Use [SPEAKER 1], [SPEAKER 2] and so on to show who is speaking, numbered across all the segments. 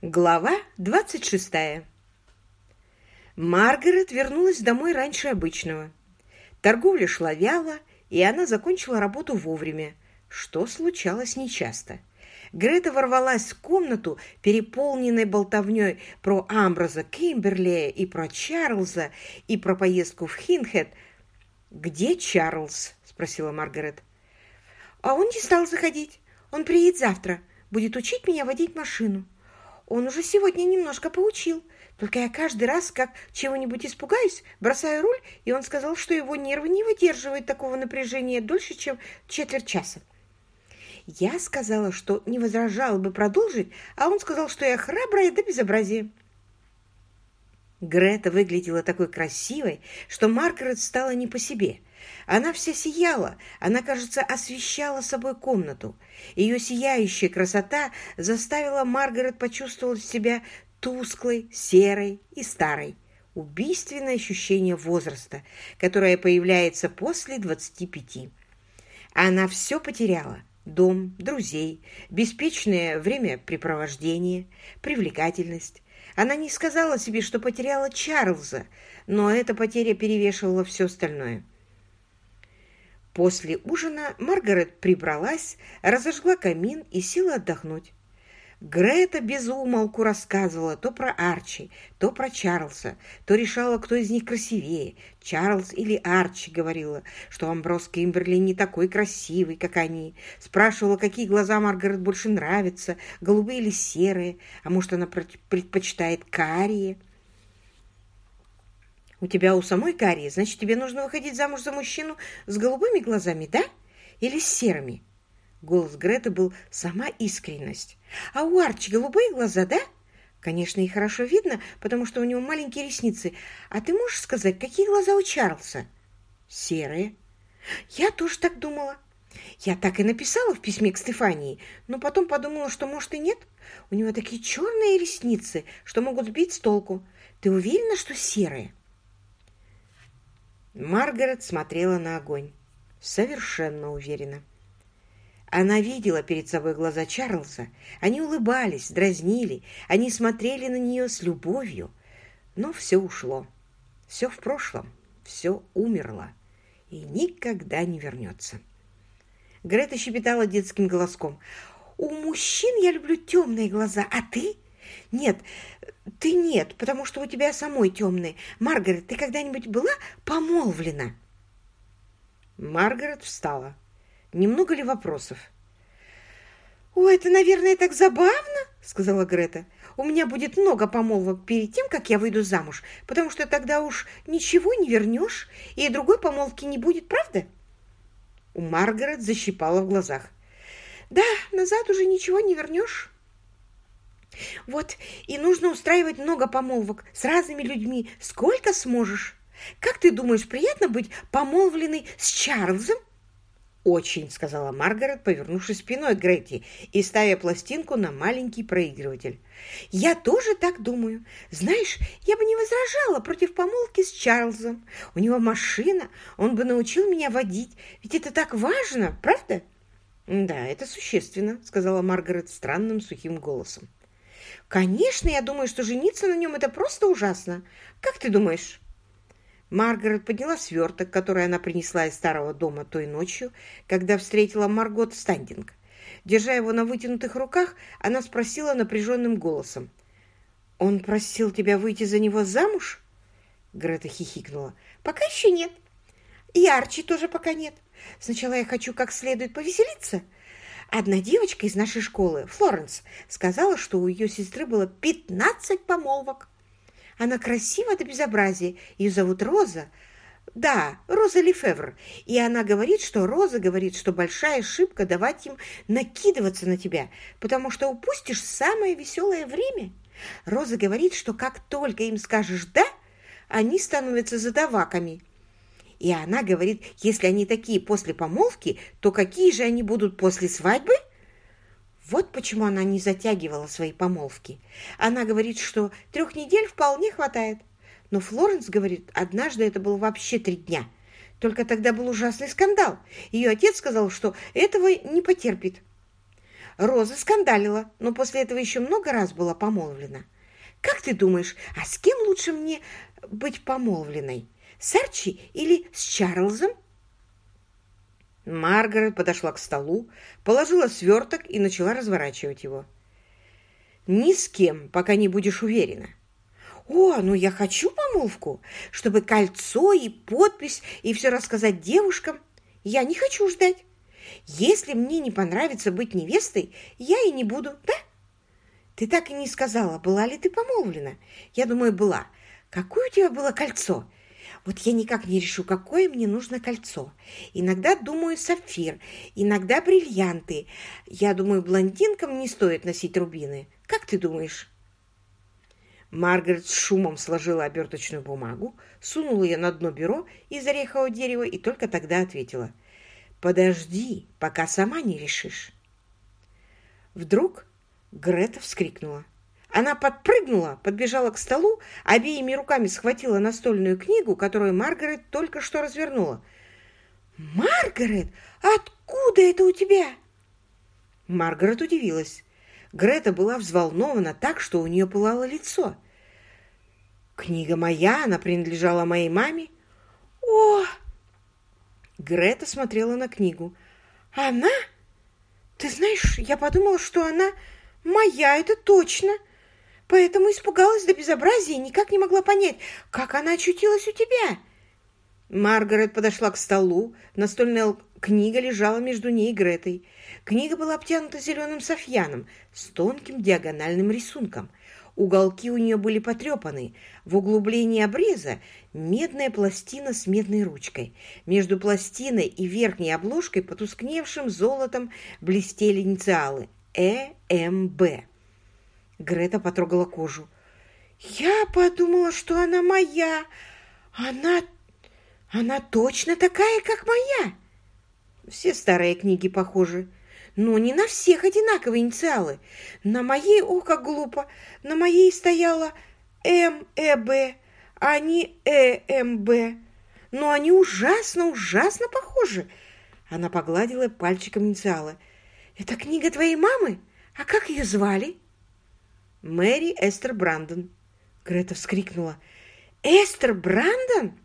[SPEAKER 1] Глава 26. Маргарет вернулась домой раньше обычного. Торговля шла вяло, и она закончила работу вовремя, что случалось нечасто. Грета ворвалась в комнату, переполненной болтовней про Амброза Кимберлея и про Чарльза, и про поездку в Хинхед. «Где Чарльз?» – спросила Маргарет.
[SPEAKER 2] «А он не стал заходить. Он приедет завтра. Будет учить меня водить машину». Он уже сегодня немножко поучил. Только я каждый раз, как чего-нибудь испугаюсь, бросаю руль, и он сказал, что его нервы не выдерживают такого напряжения дольше, чем четверть часа. Я сказала, что не возражала бы продолжить, а он сказал, что я храбрая до безобразия.
[SPEAKER 1] Грета выглядела такой красивой, что Маргарет стала не по себе – она вся сияла, она, кажется, освещала собой комнату. Ее сияющая красота заставила Маргарет почувствовать себя тусклой, серой и старой. Убийственное ощущение возраста, которое появляется после 25. Она все потеряла. Дом, друзей, беспечное времяпрепровождение, привлекательность. Она не сказала себе, что потеряла Чарльза, но эта потеря перевешивала все остальное. После ужина Маргарет прибралась, разожгла камин и села отдохнуть. Грета без умолку рассказывала то про Арчи, то про Чарльза, то решала, кто из них красивее, Чарльз или Арчи, говорила, что Амброс Кимберли не такой красивый, как они. Спрашивала, какие глаза Маргарет больше нравятся, голубые или серые, а может, она предпочитает карие. У тебя у самой карие, значит, тебе нужно выходить замуж за мужчину с голубыми глазами, да? Или с серыми?» Голос Греты был сама искренность. «А у Арчи голубые глаза, да?» «Конечно, их хорошо видно, потому что у него маленькие ресницы. А ты можешь сказать, какие глаза у Чарльза?» «Серые». «Я тоже так думала. Я так и написала в письме к Стефании, но потом подумала, что, может, и нет. У него такие черные ресницы, что могут сбить с толку. Ты уверена, что серые?» Маргарет смотрела на огонь. Совершенно уверенно. Она видела перед собой глаза Чарльза. Они улыбались, дразнили, они смотрели на нее с любовью. Но все ушло. Все в прошлом. Все умерло. И никогда не вернется. Грета щепетала детским голоском. «У мужчин я люблю темные глаза, а ты?» «Нет, ты нет, потому что у тебя самой темные. Маргарет, ты когда-нибудь была помолвлена?» Маргарет встала. Немного ли вопросов? «О, это, наверное, так забавно!» — сказала Грета. «У меня будет много помолвок перед тем, как я выйду замуж, потому что тогда уж ничего не вернешь, и другой помолвки не будет, правда?» У Маргарет защипала в глазах. «Да, назад уже ничего не вернешь». Вот, и нужно устраивать много помолвок с разными людьми, сколько сможешь. Как ты думаешь, приятно быть помолвленной с Чарльзом? «Очень», — сказала Маргарет, повернувшись спиной к Гретти и ставя пластинку на маленький проигрыватель. «Я тоже так думаю. Знаешь, я бы не возражала против помолвки с Чарльзом. У него машина, он бы научил меня водить. Ведь это так важно, правда?» «Да, это существенно», — сказала Маргарет странным сухим голосом. «Конечно, я думаю, что жениться на нем – это просто ужасно. Как ты думаешь?» Маргарет подняла сверток, который она принесла из старого дома той ночью, когда встретила Маргот Стандинг. Держа его на вытянутых руках, она спросила напряженным голосом. «Он просил тебя выйти за него замуж?» Грета хихикнула. «Пока еще нет. И Арчи тоже пока нет. Сначала я хочу как следует повеселиться, Одна девочка из нашей школы, Флоренс, сказала, что у ее сестры было 15 помолвок. Она красива до безобразия. Ее зовут Роза. Да, Роза Лефевр. И она говорит, что Роза говорит, что большая ошибка давать им накидываться на тебя, потому что упустишь самое веселое время. Роза говорит, что как только им скажешь «да», они становятся задаваками и она говорит, если они такие после помолвки, то какие же они будут после свадьбы? Вот почему она не затягивала свои помолвки. Она говорит, что трех недель вполне хватает. Но Флоренс говорит, однажды это было вообще три дня. Только тогда был ужасный скандал. Ее отец сказал, что этого не потерпит. Роза скандалила, но после этого еще много раз была помолвлена. Как ты думаешь, а с кем лучше мне быть помолвленной? С Арчи или с Чарльзом? Маргарет подошла к столу, положила сверток и начала разворачивать его. «Ни с кем, пока не будешь уверена». «О, ну я хочу помолвку, чтобы кольцо и подпись и все рассказать девушкам. Я не хочу ждать. Если мне не понравится быть невестой, я и не буду, да?» «Ты так и не сказала, была ли ты помолвлена?» «Я думаю, была. Какое у тебя было кольцо?» Вот я никак не решу, какое мне нужно кольцо. Иногда думаю сапфир, иногда бриллианты. Я думаю, блондинкам не стоит носить рубины. Как ты думаешь?» Маргарет с шумом сложила оберточную бумагу, сунула ее на дно бюро из орехового дерева и только тогда ответила. «Подожди, пока сама не решишь». Вдруг Грета вскрикнула. Она подпрыгнула, подбежала к столу, обеими руками схватила настольную книгу, которую Маргарет только что развернула. «Маргарет, откуда это у тебя?» Маргарет удивилась. Грета была взволнована так, что у нее пылало лицо. «Книга моя, она принадлежала моей маме». «О!» Грета смотрела на книгу. «Она? Ты знаешь, я подумала, что она моя, это точно!» Поэтому испугалась до безобразия и никак не могла понять, как она очутилась у тебя». Маргарет подошла к столу. Настольная книга лежала между ней и Гретой. Книга была обтянута зеленым софьяном с тонким диагональным рисунком. Уголки у нее были потрепаны. В углублении обреза медная пластина с медной ручкой. Между пластиной и верхней обложкой потускневшим золотом блестели инициалы «ЭМБ». Грета потрогала кожу. «Я подумала, что она моя. Она... она точно такая, как моя». Все старые книги похожи. Но не на всех одинаковые инициалы. На моей, о, как глупо, на моей стояла МЭБ, а не ЭМБ. Но они ужасно, ужасно похожи. Она погладила пальчиком инициалы. «Это книга твоей мамы? А как ее звали?» Мэри Эстер Брандон. Грета вскрикнула. «Эстер Брандон?»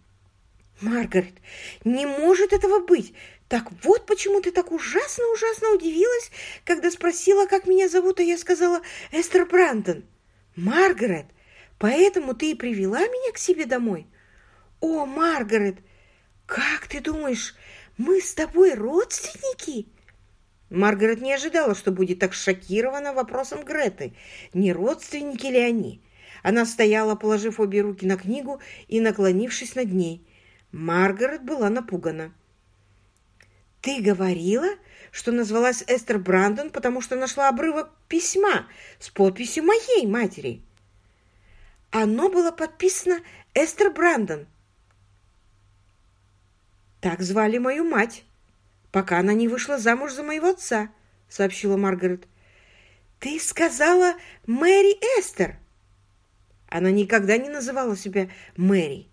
[SPEAKER 1] «Маргарет, не может этого быть! Так вот почему ты так ужасно-ужасно удивилась, когда спросила, как меня зовут, а я сказала Эстер Брандон. Маргарет, поэтому ты и привела меня к себе домой? О, Маргарет, как ты думаешь, мы с тобой родственники?» Маргарет не ожидала, что будет так шокирована вопросом Греты, не родственники ли они. Она стояла, положив обе руки на книгу и наклонившись над ней. Маргарет была напугана. «Ты говорила, что назвалась Эстер Брандон, потому что нашла обрывок письма с подписью моей матери?» «Оно было подписано Эстер Брандон». «Так звали мою мать» пока она не вышла замуж за моего отца», — сообщила Маргарет. «Ты сказала Мэри Эстер!» Она никогда не называла себя Мэри.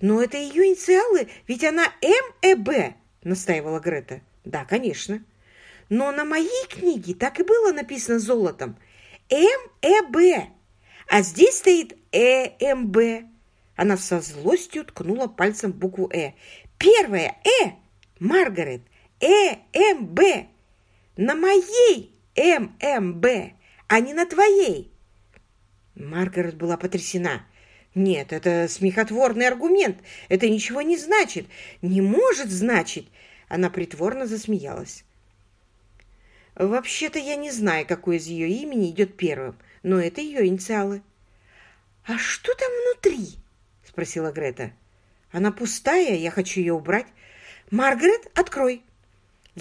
[SPEAKER 1] «Но это ее инициалы, ведь она МЭБ», — настаивала Грета. «Да, конечно. Но на моей книге так и было написано золотом. МЭБ. А здесь стоит ЭМБ». Она со злостью ткнула пальцем букву «Э». «Первое «Э». Маргарет, ЭМБ! На моей ММБ, а не на твоей!» Маргарет была потрясена. «Нет, это смехотворный аргумент. Это ничего не значит. Не может значить!» Она притворно засмеялась. «Вообще-то я не знаю, какое из ее имени идет первым, но это ее инициалы». «А что там внутри?» — спросила Грета. «Она пустая, я хочу ее убрать». «Маргарет, открой!»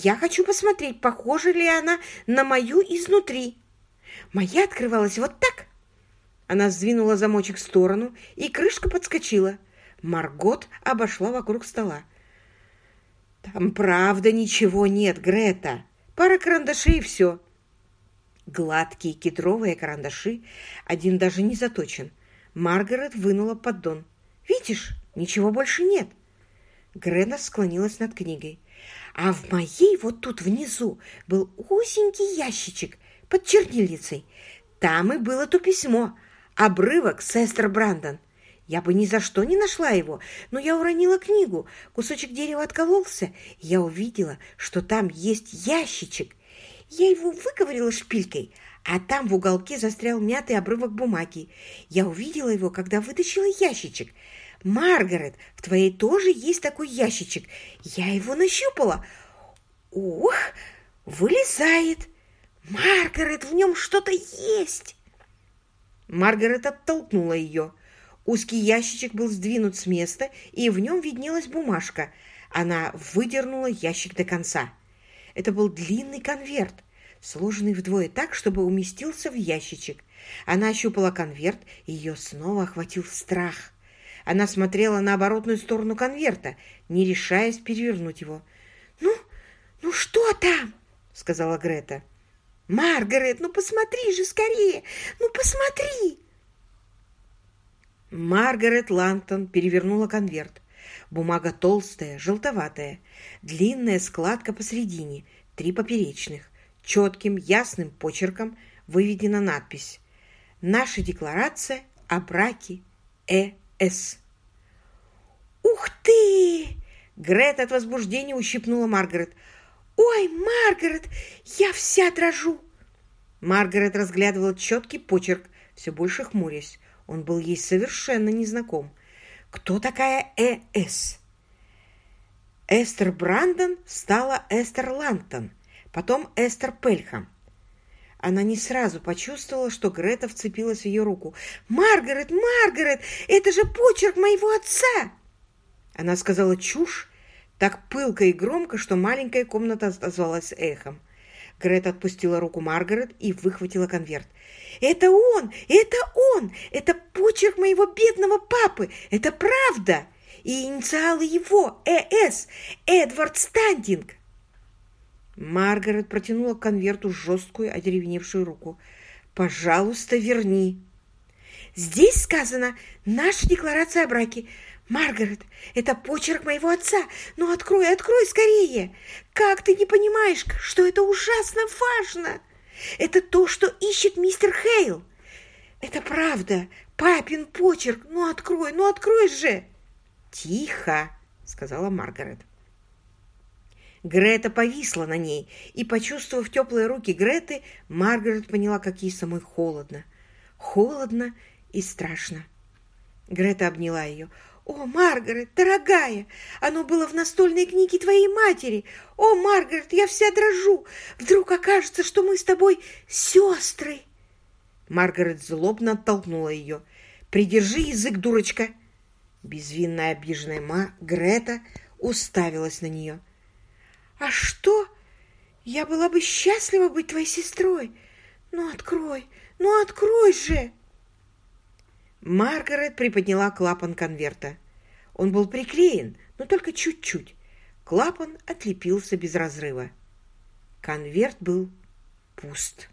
[SPEAKER 1] Я хочу посмотреть, похожа ли она на мою изнутри. Моя открывалась вот так. Она сдвинула замочек в сторону, и крышка подскочила. Маргот обошла вокруг стола. «Там правда ничего нет, Грета. Пара карандашей и все». Гладкие кедровые карандаши, один даже не заточен. Маргарет вынула поддон. «Видишь, ничего больше нет». Грета склонилась над книгой. А в моей вот тут внизу был узенький ящичек под чернильницей. Там и было то письмо, обрывок Сестер Брандон. Я бы ни за что не нашла его, но я уронила книгу, кусочек дерева откололся, и я увидела, что там есть ящичек. Я его выковырила шпилькой, а там в уголке застрял мятый обрывок бумаги. Я увидела его, когда вытащила ящичек. «Маргарет, в твоей тоже есть такой ящичек. Я его нащупала. Ух, вылезает. Маргарет, в нем что-то есть!» Маргарет оттолкнула ее. Узкий ящичек был сдвинут с места, и в нем виднелась бумажка. Она выдернула ящик до конца. Это был длинный конверт, сложенный вдвое так, чтобы уместился в ящичек. Она ощупала конверт, и ее снова охватил страх. Она смотрела на оборотную сторону конверта, не решаясь перевернуть его. «Ну, ну что там?» — сказала Грета. «Маргарет, ну посмотри же скорее! Ну посмотри!» Маргарет Лантон перевернула конверт. Бумага толстая, желтоватая, длинная складка посередине, три поперечных. Четким, ясным почерком выведена надпись «Наша декларация о браке Э. С. «Ух ты!» Грета от возбуждения ущипнула Маргарет. «Ой, Маргарет, я вся дрожу!» Маргарет разглядывала четкий почерк, все больше хмурясь. Он был ей совершенно незнаком. Кто такая Э.С.? Эстер Брандон стала Эстер Лантон, потом Эстер Пельхам. Она не сразу почувствовала, что Грета вцепилась в ее руку. «Маргарет, Маргарет, это же почерк моего отца!» Она сказала чушь, так пылко и громко, что маленькая комната отозвалась эхом. Грета отпустила руку Маргарет и выхватила конверт. «Это он! Это он! Это почерк моего бедного папы! Это правда! И инициалы его! Э.С. Эдвард Стандинг!» Маргарет протянула к конверту жесткую, одеревеневшую руку. «Пожалуйста, верни!» «Здесь сказано «Наша декларация о браке». Маргарет, это почерк моего отца. Ну, открой, открой скорее. Как ты не понимаешь, что это ужасно важно? Это то, что ищет мистер Хейл. Это правда. Папин почерк. Ну, открой, ну, открой же. Тихо, сказала Маргарет. Грета повисла на ней, и, почувствовав теплые руки Греты, Маргарет поняла, как ей самой холодно. Холодно и страшно. Грета обняла ее. «О, Маргарет, дорогая, оно было в настольной книге твоей матери. О, Маргарет, я вся дрожу. Вдруг окажется, что мы с тобой сестры». Маргарет злобно оттолкнула ее. «Придержи язык, дурочка!» Безвинная обиженная ма Грета уставилась на нее. «А что? Я была бы счастлива быть твоей сестрой. Ну, открой, ну, открой же!» Маргарет приподняла клапан конверта. Он был приклеен, но только чуть-чуть. Клапан отлепился без разрыва. Конверт был пуст.